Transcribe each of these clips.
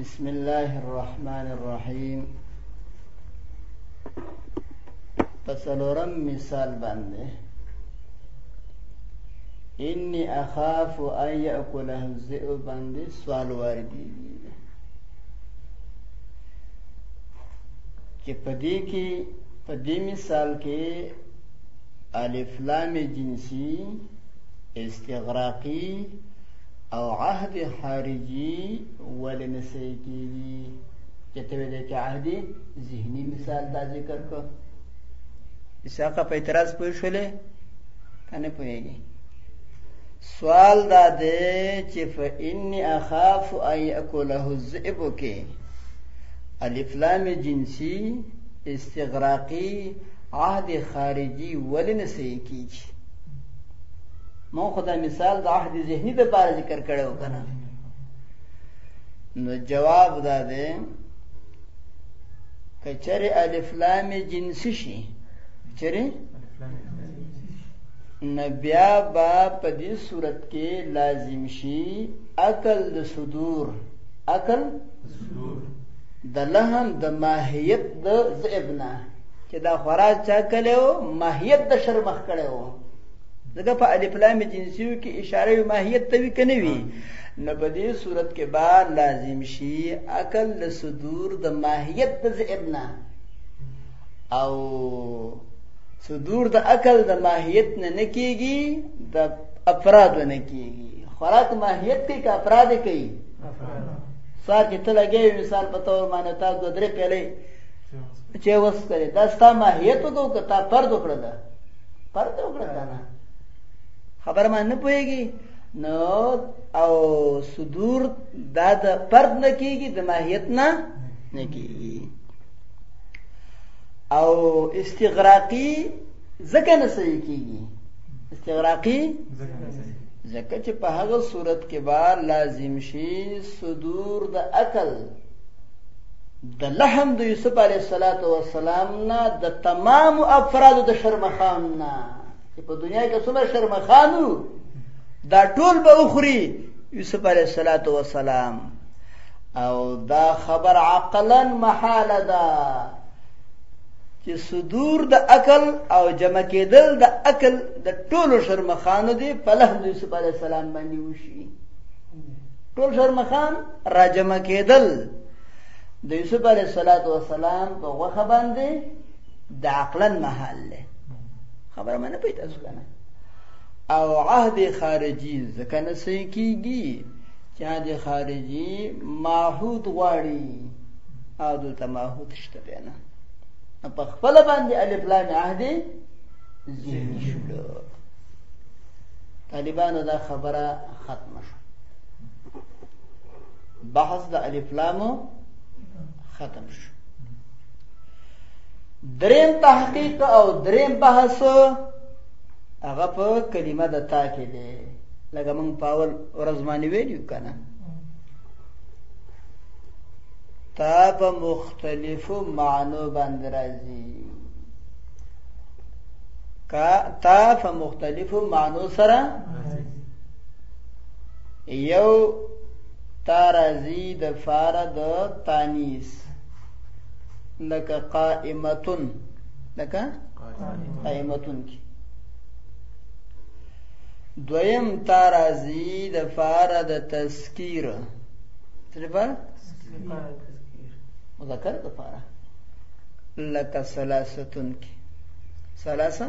بسم الله الرحمن الرحیم پسلورم مثال باندې انی اخاف ان یاکله الذئب باندې سوال واردی چې پدې کې پدې مثال کې الف لام جنسی استغراقی او عهد خارجی ولې نه صحیح کیږي چې ته ویل کې عهد ذهني مثال دا ذکر کړ اساقه په اعتراض پوه شولې کنه پوهیږي سوال دا دی چې فإني أخاف أن يأكله الذئب کې الف لام جنسی استغراقی عهد خارجی ولې نه صحیح کیږي مو خدا مثال د عهد ذهني د بار ذکر کړو کنه نو جواب دا ده کچره الف لام جنسی شي چره نبیا با په دې صورت کې لازم شي عقل د صدور عقل د لهم د ماهیت د ذئبنا چې دا خورا چا کړی و ماهیت د شر مخ کړی و ځکه په الف لام جنسیو کې اشاره وي ماهیت ته وي که نه وي نو په دې صورت کې به لازم شي عقل د صدور د ماهیت د ذئب نه او صدور د عقل د ماهیت نه نه کېږي د افرادو نه کېږي خوراک ماهیت کوي که افراد کوي سوار چې ته لګې مثال په تور باندې تا دوه درې پیلې چې وس کړي دا ستا ماهیت وګو که تا پرد وکړه دا پرد وکړه کنه خبر ما نه پويږي نو او صدور دا د پرد نه کیږي د ماهیت نه نه کیږي او استغراقی زکه نه صحیح کیږي استغراقی زکه نه صحیح ځکه چې په هغه صورت کې به لازم شي صدور د عقل د لحم د یوسف علیه الصلاۃ والسلام نه د تمام افراد د شرمخان نه چې په دنیا کې څومره شرمخانو دا ټول به اخري یوسف علیه الصلاۃ والسلام او دا خبر عقلا محاله ده چې صدور د عقل او جمع کېدل د عقل د ټولو شرمخانو دی په لحم یوسف علیه السلام باندې وشي ټول شرمخان راجمع کېدل د یوسف علیه السلام په غوښه باندې د عقلا محل له خبره مې نه پیدا شو کنه او عهد خارجي ځکه نه سې کیږي چې عهد خارجي معهود غواړي او دلته معهود شته نه په خپل باندې الف لام عهد ذهني شو طالبانو دا خبره ختمه شو بحث د الف لام ختم شو دریم تحقیق او دریم بحث هغه په کلمه د تا کې دی لکه موږ په اول ورځ باندې ویلو کنه تا په مختلفو معنو باندې راځي کا تا په مختلفو معنو سره یو تا راځي د فار د تانیس لکه قائمتون لکه قائمتون کی دویم تا راځي د فار د تذکیر څه لپاره مذکر د فار لکه ثلاثتون کی ثلاثه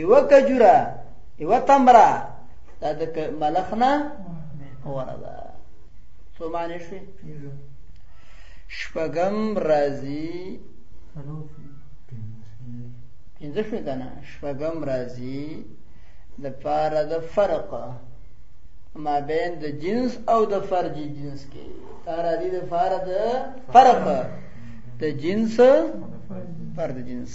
یو کجوره یو تمره دا د ملخ نه غوره ده څو معنی شوې شپږم راځي پنځه شوې که نه شپږم راځي د پاره د فرق ما بین د جنس او د فرج جنس کې دا راځي د پاره د فرق د جنس فرد جنس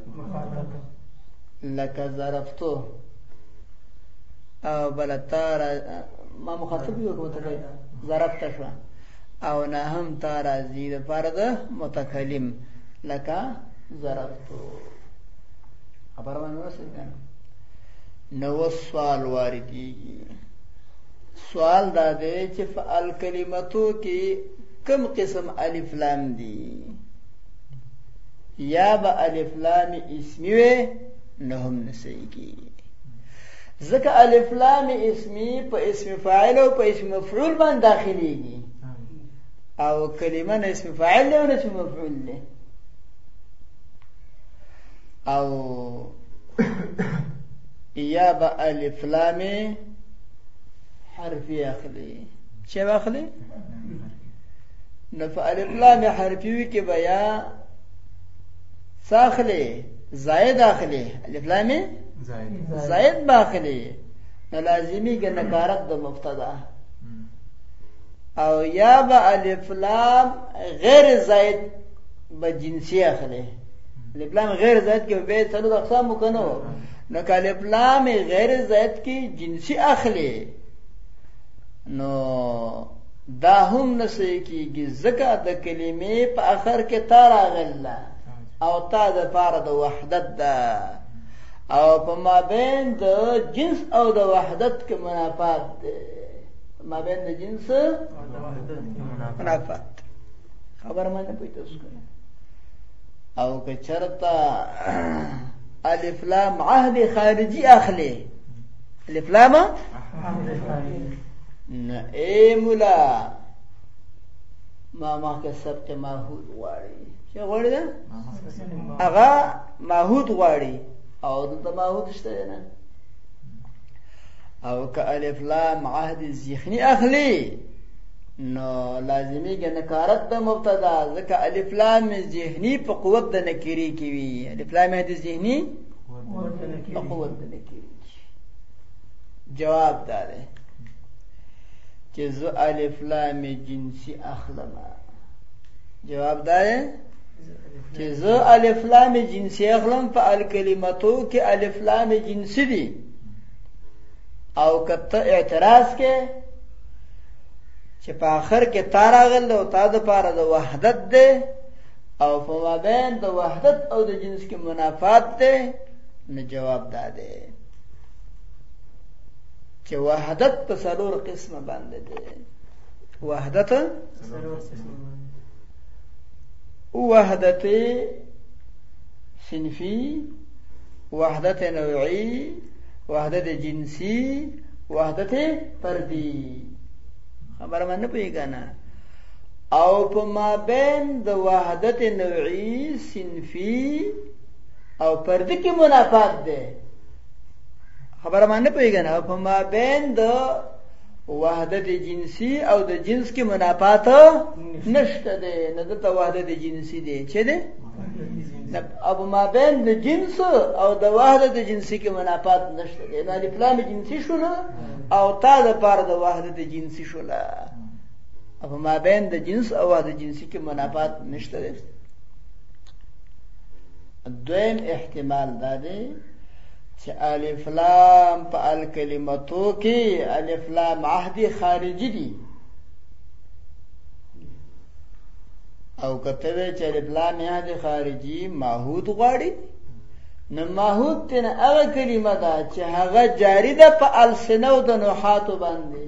لکه ضربتو او بل تار ما مخاطب یو کوم ته ضربت شو او نه هم تار ازي د پر د متکلم لکه ضربتو خبر باندې ورسې کنه نو سوال واردېږي سوال دا دی چې فعل کلمتو کې کم قسم الف لام دي یا به الف لام اسمی وي نه هم نه صحیح کیږي ځکه الف لام اسمی په اسم فاعل او په اسم مفعول باندې داخليږي او کلمه نه اسم فاعل دی او نه اسم مفعول دی او یا به الف لام حرفی اخلي چې واخلې نو په الف لام حرفي کې بیا ساخلې زائد اخلي الف لام زائد زائد باخلي نو لازمي کې نکارت د مبتدا او یا به الف لام غیر زائد به جنسي اخلي الف لام غیر زائد کې به څلور اقسام وکنو نو کله الف لام غیر زائد کې جنسي اخلي نو دا هم نسې کیږي ځکه د کلمې په اخر کې تا راغله او تا د پاره د وحدت ده او په مابین د جنس او د وحدت کې منافات ده ما بین د جنس منافات خبر مانه پوي تاسو کنه او که چرتا الف لام عهد خارجي اخلي الف لام نه اے مولا ما مخکې سبق ماحود غواړي چې غواړي دا هغه ماحود غواړي او دلته ماحود شته نه او که الف لام عهد ذهني اخلي نو لازمی کې نکارت د مبتدا ځکه الف لام ذهني په قوت د نکری کې وي الف لام د ذهني په قوت د نکری جواب دا دی چې زه الف لام جنسي اخلم جواب دا دی چې زه الف لام جنسي اخلم په الکلمتو کې الف لام جنسي دي او کته اعتراض کې چې په آخر کې تا راغل او تا د پاره د وحدت دی او په مابین د وحدت او د جنس کې منافات دی نو جواب دا دی چې وحدت په څلور قسمه باندې دی وحدت وحدت صنفي وحدت نوعي وحدت جنسي وحدت فردي خبر باندې پیګا نه او په مابین د وحدت نوعی صنفی او پردی کې منافات ده خبره ما نه پیږنه او په مابین د وحدت جنسی او د جنس کې منافات نشته ده نه د وحدت جنسی ده چې ده او په مابین د جنس او د وحدت جنسی کې منافات نشته ده نو الف لام جنسی شول او تا د پاره د وحدت جنسی شول په مابین د جنس او وحده جنسی کې منافات نشته دی دویم احتمال دا دی چې الف لام په الکلمتو کې الف لام عهد خارجي دي او کته وی چې الف لام عهد خارجي ماحود غواړي نو ماحود تن هغه کلمه ده چې هغه جاری ده په السنه او د نحاتو باندې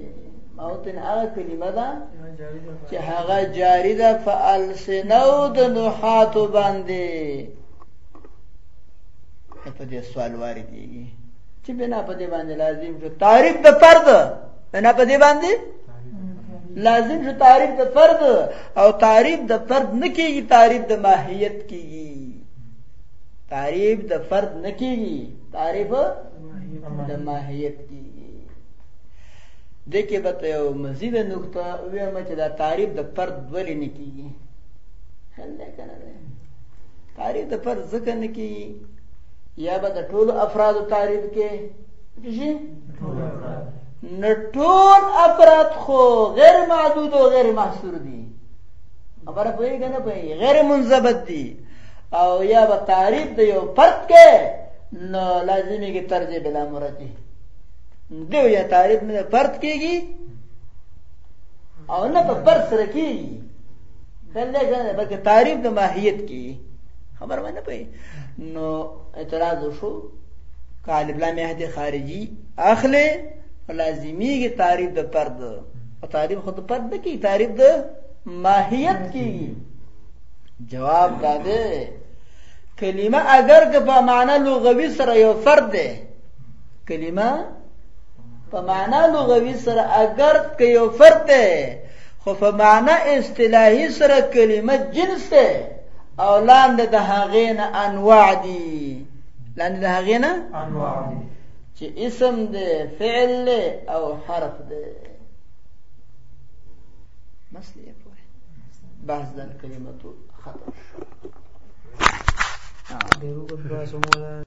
موطن هغه کلمه ده چې هغه جاری ده فالسنو د نحات باندې په دې سوال واردېږي چې بنا په دې باندې لازم شو تعریف د فرد بنا په دې باندې لازم شو تعریف د فرد او تعریف د فرد نه کیږي تعریف د ماهیت کیږي تعریف د فرد نه کیږي تعریف د ماهیت دې کې به ته یو مزیده نقطه ووایم چې دا تعریف د فرد ولې نه کېږي حل دی که نه دی تعریف د فرد ځکه نه کېږي یا به د ټولو افرادو تعریف کې شي نه ټول افراد خو غیر محدود او غیر محصور دي خبره پوهېږي نه پوهېږي غیر منضبط دي او یا به تعریف د یو فرد کې نو لازمي کې ترجیح بلا مرجح دو یا تعریب نه پرد کېږي او نه په پر سره کېږي کله کنه بلکې تعریب د ماهیت کې خبر باندې پي نو اعتراض وشو طالب لا مهد خارجي اخلي لازمي کې تعریب د پرد او تعریب خود پرد نه کی تعریب د ماهیت کی جواب دا ده کلمه اگر که په معنا لغوي سره یو فرد ده کلمه په معنا لغوي سره اگر که یو فرد دی خو په معنا اصطلاحي سره کلمه جنس دی او لاندې د هغې نه انواع دي لاندې د هغې نه انواع دي چې اسم دی فعل دی او حرف دی مسلې پوه بحث د کلمتو ختم شو